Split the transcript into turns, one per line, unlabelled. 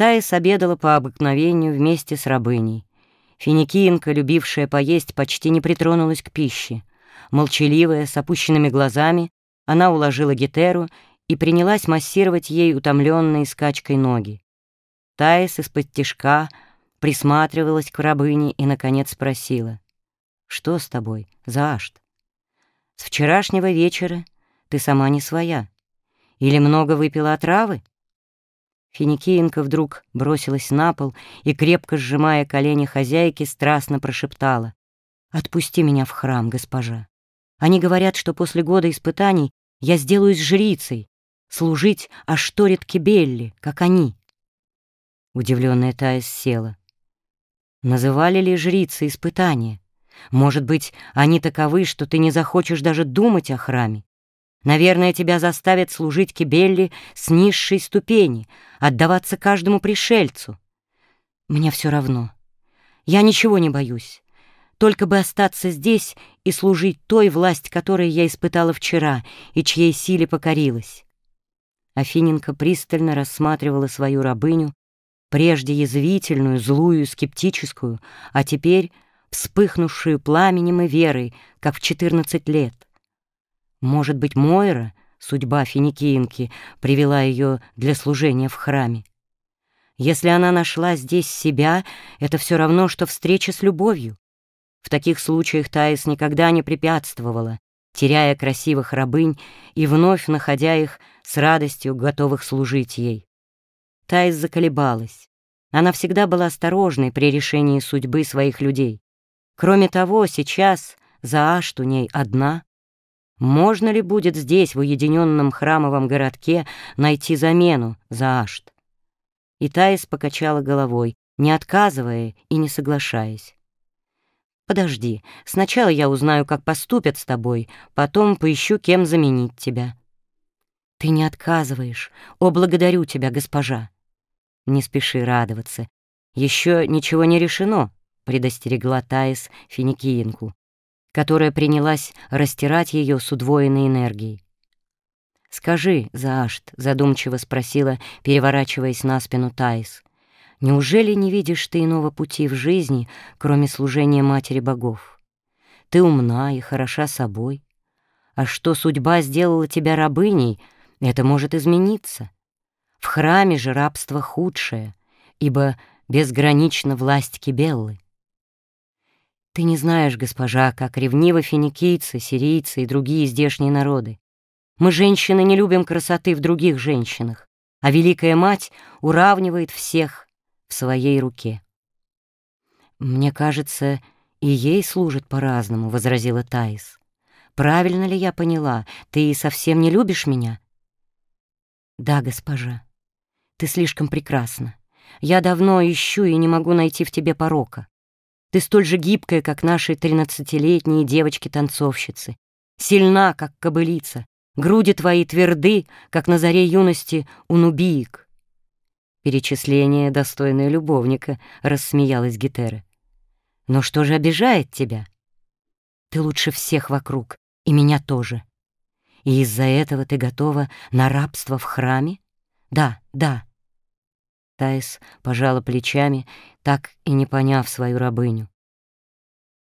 Таис обедала по обыкновению вместе с рабыней. Финикиенка, любившая поесть, почти не притронулась к пище. Молчаливая, с опущенными глазами, она уложила Гетеру и принялась массировать ей утомленные скачкой ноги. Таис из-под тишка присматривалась к рабыне и, наконец, спросила. «Что с тобой, Заашт? С вчерашнего вечера ты сама не своя. Или много выпила отравы?» Финикиенко вдруг бросилась на пол и, крепко сжимая колени хозяйки, страстно прошептала. «Отпусти меня в храм, госпожа. Они говорят, что после года испытаний я сделаюсь жрицей, служить Ашторит Кибелли, как они». Удивленная Таис села. Называли ли жрицы испытания? Может быть, они таковы, что ты не захочешь даже думать о храме? Наверное, тебя заставят служить Кибелли с низшей ступени, отдаваться каждому пришельцу. Мне все равно. Я ничего не боюсь. Только бы остаться здесь и служить той власть, которой я испытала вчера и чьей силе покорилась. Афиненко пристально рассматривала свою рабыню, прежде язвительную, злую, скептическую, а теперь вспыхнувшую пламенем и верой, как в четырнадцать лет. Может быть, Мойра, судьба финикиенки, привела ее для служения в храме. Если она нашла здесь себя, это все равно, что встреча с любовью. В таких случаях Таис никогда не препятствовала, теряя красивых рабынь и вновь находя их с радостью, готовых служить ей. Таис заколебалась. Она всегда была осторожной при решении судьбы своих людей. Кроме того, сейчас Заашт у ней одна, можно ли будет здесь, в уединенном храмовом городке, найти замену за Ашт? И Таис покачала головой, не отказывая и не соглашаясь. «Подожди, сначала я узнаю, как поступят с тобой, потом поищу, кем заменить тебя». «Ты не отказываешь. О, благодарю тебя, госпожа!» «Не спеши радоваться. Еще ничего не решено», — предостерегла Таис Финикиенку которая принялась растирать ее с удвоенной энергией. «Скажи, Заашт», — задумчиво спросила, переворачиваясь на спину Таис, «неужели не видишь ты иного пути в жизни, кроме служения Матери Богов? Ты умна и хороша собой. А что судьба сделала тебя рабыней, это может измениться. В храме же рабство худшее, ибо безгранична власть Кибеллы. Ты не знаешь, госпожа, как ревнивы финикийцы, сирийцы и другие здешние народы. Мы, женщины, не любим красоты в других женщинах, а Великая Мать уравнивает всех в своей руке. «Мне кажется, и ей служит по-разному», — возразила Таис. «Правильно ли я поняла? Ты совсем не любишь меня?» «Да, госпожа. Ты слишком прекрасна. Я давно ищу и не могу найти в тебе порока. Ты столь же гибкая, как наши тринадцатилетние девочки-танцовщицы, сильна, как кобылица, груди твои тверды, как на заре юности у нубиек. Перечисление, достойное любовника, рассмеялась Гетера. Но что же обижает тебя? Ты лучше всех вокруг, и меня тоже. И из-за этого ты готова на рабство в храме? Да, да, Таис пожала плечами, так и не поняв свою рабыню.